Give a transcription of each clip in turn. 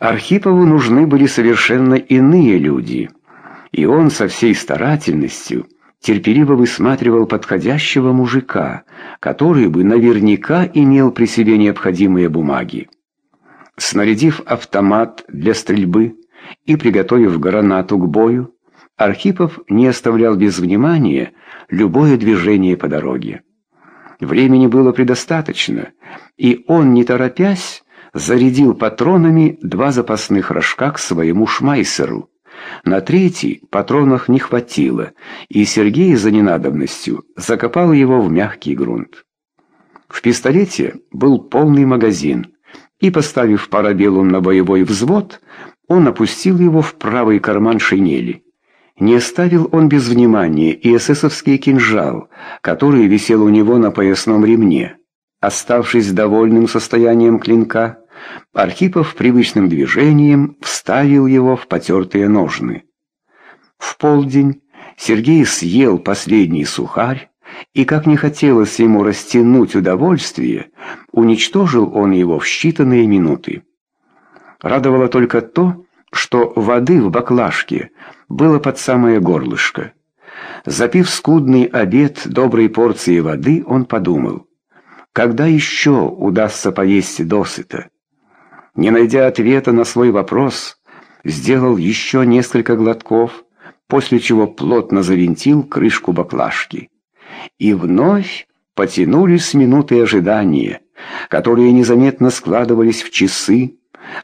Архипову нужны были совершенно иные люди, и он со всей старательностью терпеливо высматривал подходящего мужика, который бы наверняка имел при себе необходимые бумаги. Снарядив автомат для стрельбы и приготовив гранату к бою, Архипов не оставлял без внимания любое движение по дороге. Времени было предостаточно, и он, не торопясь, зарядил патронами два запасных рожка к своему шмайсеру. На третий патронов не хватило, и Сергей за ненадобностью закопал его в мягкий грунт. В пистолете был полный магазин, и, поставив парабеллум на боевой взвод, он опустил его в правый карман шинели. Не оставил он без внимания и эсэсовский кинжал, который висел у него на поясном ремне. Оставшись довольным состоянием клинка, Архипов привычным движением вставил его в потертые ножны. В полдень Сергей съел последний сухарь, и, как не хотелось ему растянуть удовольствие, уничтожил он его в считанные минуты. Радовало только то, что воды в баклажке было под самое горлышко. Запив скудный обед доброй порции воды, он подумал, когда еще удастся поесть досыта? Не найдя ответа на свой вопрос, сделал еще несколько глотков, после чего плотно завинтил крышку баклажки. И вновь потянулись минуты ожидания, которые незаметно складывались в часы,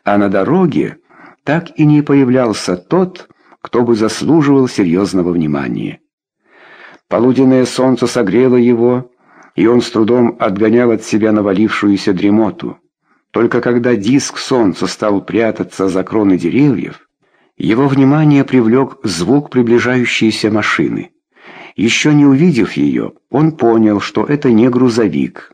а на дороге так и не появлялся тот, кто бы заслуживал серьезного внимания. Полуденное солнце согрело его, и он с трудом отгонял от себя навалившуюся дремоту. Только когда диск солнца стал прятаться за кроны деревьев, его внимание привлек звук приближающейся машины. Еще не увидев ее, он понял, что это не грузовик,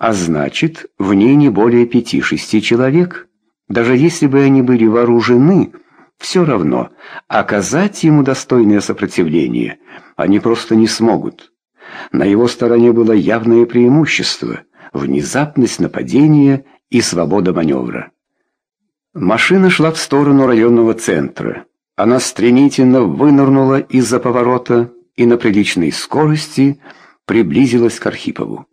а значит, в ней не более пяти-шести человек. Даже если бы они были вооружены, все равно оказать ему достойное сопротивление они просто не смогут. На его стороне было явное преимущество – внезапность нападения и свобода маневра. Машина шла в сторону районного центра. Она стремительно вынырнула из-за поворота и на приличной скорости приблизилась к Архипову.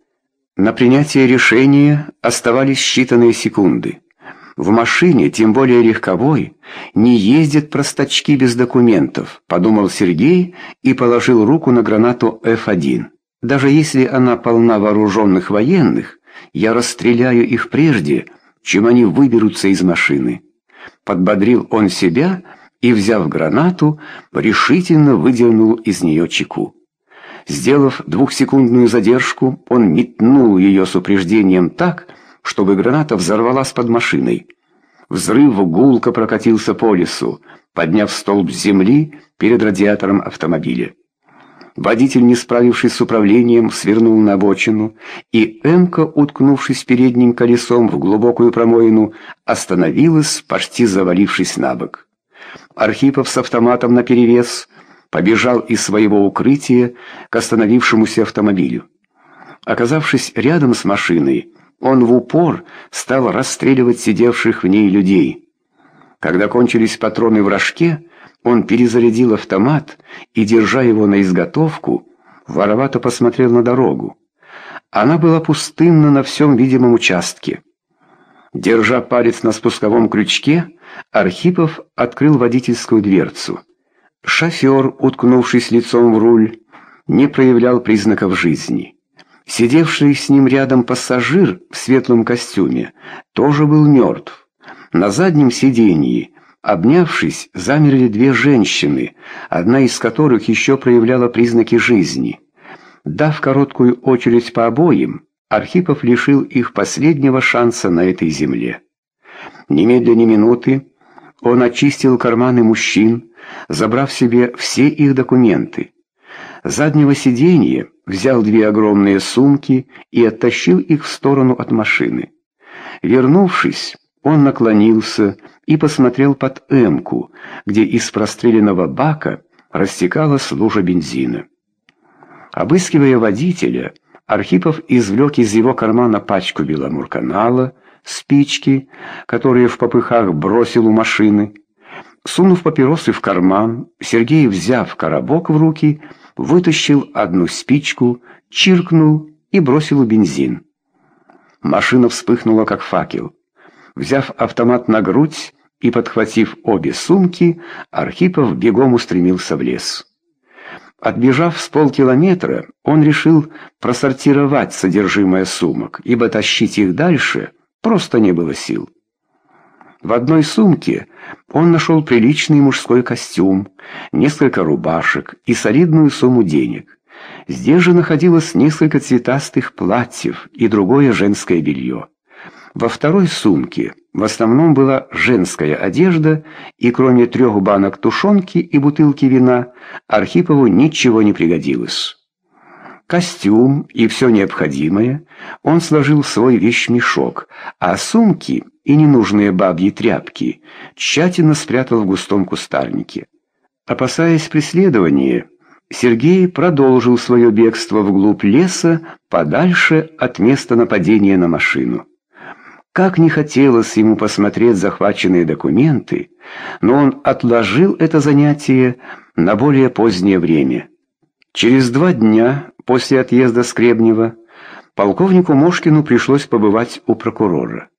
На принятие решения оставались считанные секунды. В машине, тем более легковой, не ездят простачки без документов, подумал Сергей и положил руку на гранату F1. Даже если она полна вооруженных военных, я расстреляю их прежде, чем они выберутся из машины. Подбодрил он себя и, взяв гранату, решительно выдернул из нее чеку. Сделав двухсекундную задержку, он метнул ее с упреждением так, чтобы граната взорвалась под машиной. Взрыв гулко прокатился по лесу, подняв столб земли перед радиатором автомобиля. Водитель, не справившись с управлением, свернул на обочину, и Эмка, уткнувшись передним колесом в глубокую промоину, остановилась, почти завалившись на бок. Архипов с автоматом наперевес побежал из своего укрытия к остановившемуся автомобилю. Оказавшись рядом с машиной, он в упор стал расстреливать сидевших в ней людей. Когда кончились патроны в рожке, он перезарядил автомат и, держа его на изготовку, воровато посмотрел на дорогу. Она была пустынна на всем видимом участке. Держа палец на спусковом крючке, Архипов открыл водительскую дверцу. Шофер, уткнувшись лицом в руль, не проявлял признаков жизни. Сидевший с ним рядом пассажир в светлом костюме тоже был мертв. На заднем сиденье, обнявшись, замерли две женщины, одна из которых еще проявляла признаки жизни. Дав короткую очередь по обоим, Архипов лишил их последнего шанса на этой земле. Немедленно минуты он очистил карманы мужчин, забрав себе все их документы. С заднего сиденья взял две огромные сумки и оттащил их в сторону от машины. Вернувшись, он наклонился и посмотрел под эмку, где из простреленного бака растекалась лужа бензина. Обыскивая водителя, Архипов извлек из его кармана пачку беломурканала, спички, которые в попыхах бросил у машины. Сунув папиросы в карман, Сергей, взяв коробок в руки, вытащил одну спичку, чиркнул и бросил у бензин. Машина вспыхнула, как факел. Взяв автомат на грудь и подхватив обе сумки, Архипов бегом устремился в лес. Отбежав с полкилометра, он решил просортировать содержимое сумок, ибо тащить их дальше просто не было сил. В одной сумке он нашел приличный мужской костюм, несколько рубашек и солидную сумму денег. Здесь же находилось несколько цветастых платьев и другое женское белье. Во второй сумке в основном была женская одежда, и кроме трех банок тушенки и бутылки вина Архипову ничего не пригодилось. Костюм и все необходимое он сложил в свой вещмешок, а сумки и ненужные бабьи тряпки тщательно спрятал в густом кустарнике. Опасаясь преследования, Сергей продолжил свое бегство вглубь леса, подальше от места нападения на машину. Как не хотелось ему посмотреть захваченные документы, но он отложил это занятие на более позднее время. Через два дня после отъезда Скребнева полковнику Мошкину пришлось побывать у прокурора.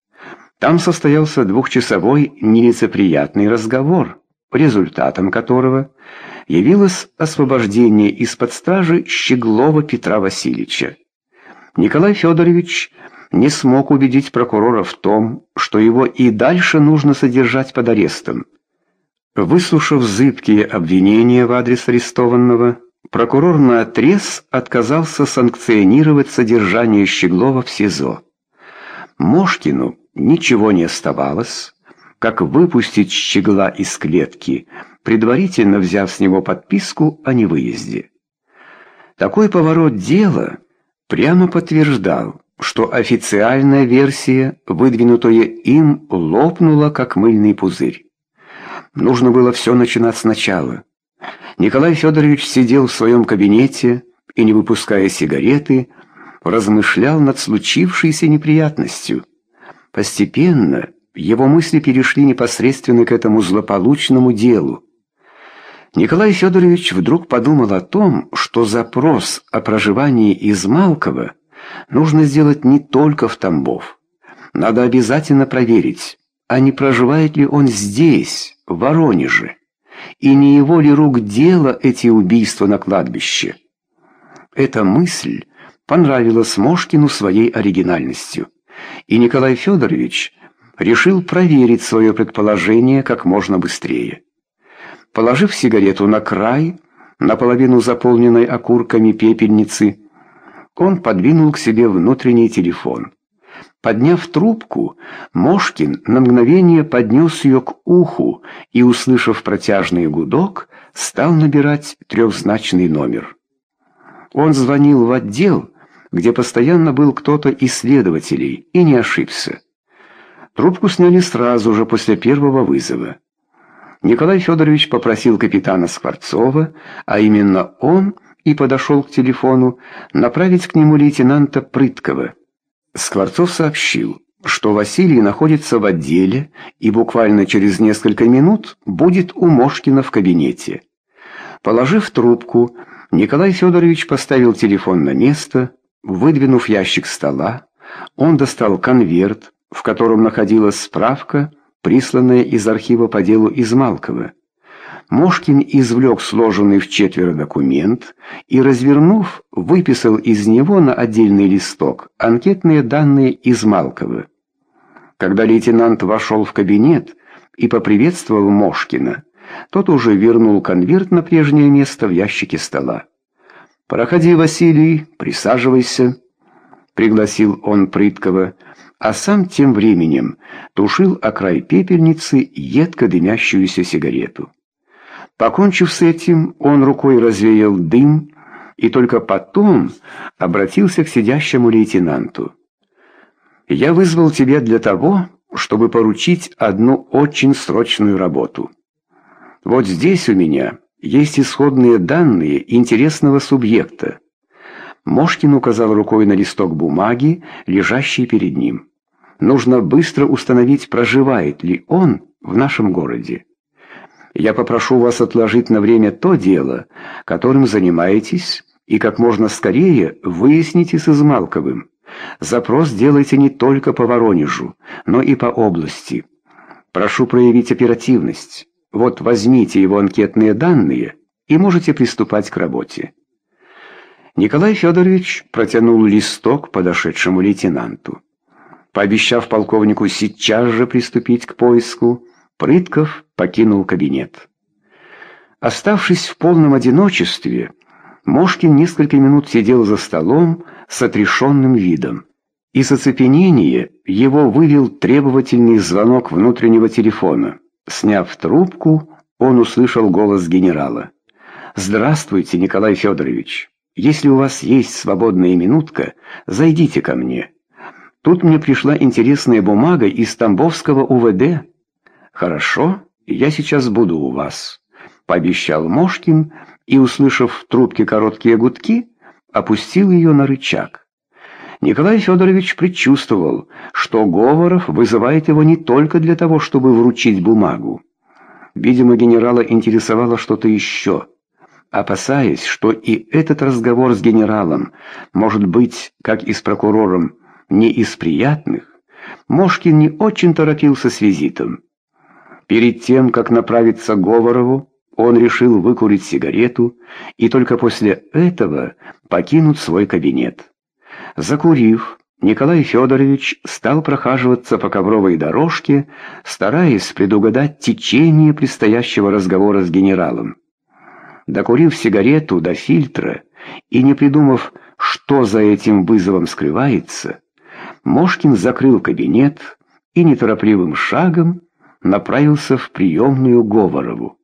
Там состоялся двухчасовой нелицеприятный разговор, результатом которого явилось освобождение из-под стражи Щеглова Петра Васильевича. Николай Федорович не смог убедить прокурора в том, что его и дальше нужно содержать под арестом. Выслушав зыбкие обвинения в адрес арестованного, прокурор наотрез отказался санкционировать содержание Щеглова в СИЗО. Мошкину ничего не оставалось, как выпустить Щегла из клетки, предварительно взяв с него подписку о невыезде. Такой поворот дела прямо подтверждал, что официальная версия, выдвинутая им, лопнула, как мыльный пузырь. Нужно было все начинать сначала. Николай Федорович сидел в своем кабинете и, не выпуская сигареты, размышлял над случившейся неприятностью. Постепенно его мысли перешли непосредственно к этому злополучному делу. Николай Федорович вдруг подумал о том, что запрос о проживании из Малкова нужно сделать не только в Тамбов. Надо обязательно проверить, а не проживает ли он здесь, в Воронеже, и не его ли рук дело эти убийства на кладбище. Эта мысль понравилась Мошкину своей оригинальностью, и Николай Федорович решил проверить свое предположение как можно быстрее. Положив сигарету на край, наполовину заполненной окурками пепельницы, он подвинул к себе внутренний телефон. Подняв трубку, Мошкин на мгновение поднес ее к уху и, услышав протяжный гудок, стал набирать трехзначный номер. Он звонил в отдел, где постоянно был кто-то из следователей, и не ошибся. Трубку сняли сразу же после первого вызова. Николай Федорович попросил капитана Скворцова, а именно он и подошел к телефону, направить к нему лейтенанта Прыткова. Скворцов сообщил, что Василий находится в отделе и буквально через несколько минут будет у Мошкина в кабинете. Положив трубку, Николай Федорович поставил телефон на место, выдвинув ящик стола, он достал конверт, в котором находилась справка, присланная из архива по делу Измалкова. Мошкин извлек сложенный в четверо документ и, развернув, выписал из него на отдельный листок анкетные данные Измалкова. Когда лейтенант вошел в кабинет и поприветствовал Мошкина, тот уже вернул конверт на прежнее место в ящике стола. «Проходи, Василий, присаживайся», — пригласил он Прыткова, а сам тем временем тушил о край пепельницы едко дымящуюся сигарету. Покончив с этим, он рукой развеял дым и только потом обратился к сидящему лейтенанту. «Я вызвал тебя для того, чтобы поручить одну очень срочную работу. Вот здесь у меня есть исходные данные интересного субъекта». Мошкин указал рукой на листок бумаги, лежащий перед ним. Нужно быстро установить, проживает ли он в нашем городе. Я попрошу вас отложить на время то дело, которым занимаетесь, и как можно скорее выясните с Измалковым. Запрос делайте не только по Воронежу, но и по области. Прошу проявить оперативность. Вот возьмите его анкетные данные и можете приступать к работе. Николай Федорович протянул листок подошедшему лейтенанту. Пообещав полковнику сейчас же приступить к поиску, Прытков покинул кабинет. Оставшись в полном одиночестве, Мошкин несколько минут сидел за столом с отрешенным видом. Из оцепенения его вывел требовательный звонок внутреннего телефона. Сняв трубку, он услышал голос генерала. «Здравствуйте, Николай Федорович. Если у вас есть свободная минутка, зайдите ко мне. Тут мне пришла интересная бумага из Тамбовского УВД». «Хорошо, я сейчас буду у вас», — пообещал Мошкин и, услышав в трубке короткие гудки, опустил ее на рычаг. Николай Федорович предчувствовал, что Говоров вызывает его не только для того, чтобы вручить бумагу. Видимо, генерала интересовало что-то еще. Опасаясь, что и этот разговор с генералом может быть, как и с прокурором, не из приятных, Мошкин не очень торопился с визитом. Перед тем, как направиться к Говорову, он решил выкурить сигарету и только после этого покинуть свой кабинет. Закурив, Николай Федорович стал прохаживаться по ковровой дорожке, стараясь предугадать течение предстоящего разговора с генералом. Докурив сигарету до фильтра и не придумав, что за этим вызовом скрывается, Мошкин закрыл кабинет и неторопливым шагом направился в приемную Говорову.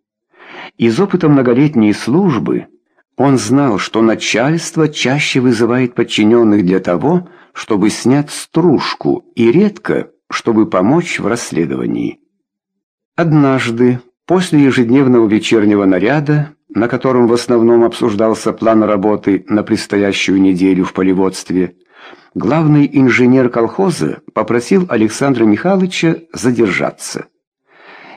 Из опыта многолетней службы он знал, что начальство чаще вызывает подчиненных для того, чтобы снять стружку, и редко, чтобы помочь в расследовании. Однажды, после ежедневного вечернего наряда, на котором в основном обсуждался план работы на предстоящую неделю в полеводстве, главный инженер колхоза попросил Александра Михайловича задержаться.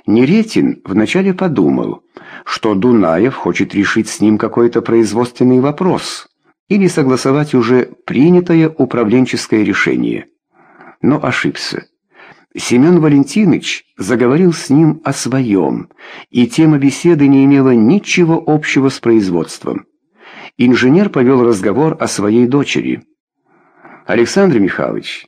Неретин вначале подумал, что Дунаев хочет решить с ним какой-то производственный вопрос или согласовать уже принятое управленческое решение. Но ошибся. Семен Валентинович заговорил с ним о своем, и тема беседы не имела ничего общего с производством. Инженер повел разговор о своей дочери. «Александр Михайлович,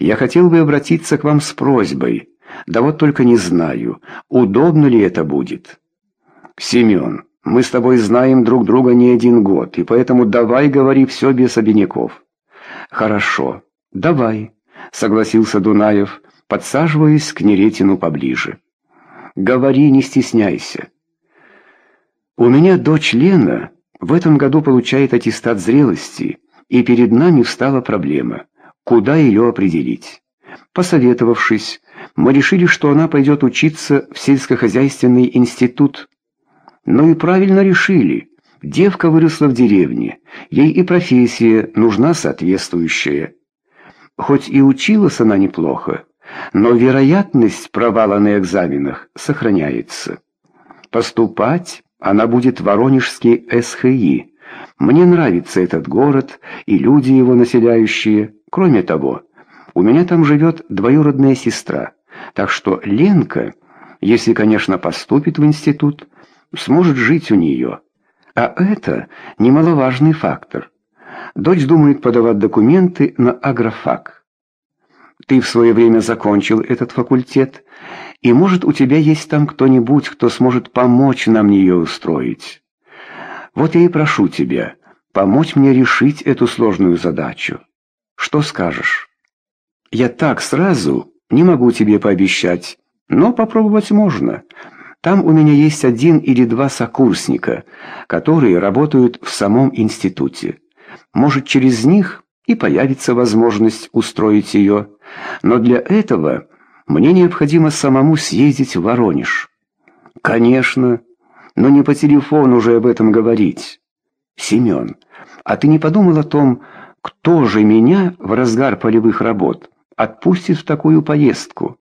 я хотел бы обратиться к вам с просьбой». Да вот только не знаю, удобно ли это будет. Семен, мы с тобой знаем друг друга не один год, и поэтому давай говори все без обиняков. Хорошо, давай, согласился Дунаев, подсаживаясь к Неретину поближе. Говори, не стесняйся. У меня дочь Лена в этом году получает аттестат зрелости, и перед нами встала проблема, куда ее определить. Посоветовавшись, мы решили, что она пойдет учиться в сельскохозяйственный институт. Ну и правильно решили. Девка выросла в деревне, ей и профессия нужна соответствующая. Хоть и училась она неплохо, но вероятность провала на экзаменах сохраняется. Поступать она будет в Воронежский СХИ. Мне нравится этот город и люди его населяющие. Кроме того, у меня там живет двоюродная сестра. Так что Ленка, если, конечно, поступит в институт, сможет жить у нее. А это немаловажный фактор. Дочь думает подавать документы на агрофак. Ты в свое время закончил этот факультет, и, может, у тебя есть там кто-нибудь, кто сможет помочь нам ее устроить. Вот я и прошу тебя помочь мне решить эту сложную задачу. Что скажешь? Я так сразу не могу тебе пообещать, но попробовать можно. Там у меня есть один или два сокурсника, которые работают в самом институте. Может, через них и появится возможность устроить ее. Но для этого мне необходимо самому съездить в Воронеж. Конечно, но не по телефону уже об этом говорить. Семен, а ты не подумал о том, кто же меня в разгар полевых работ отпустит в такую поездку.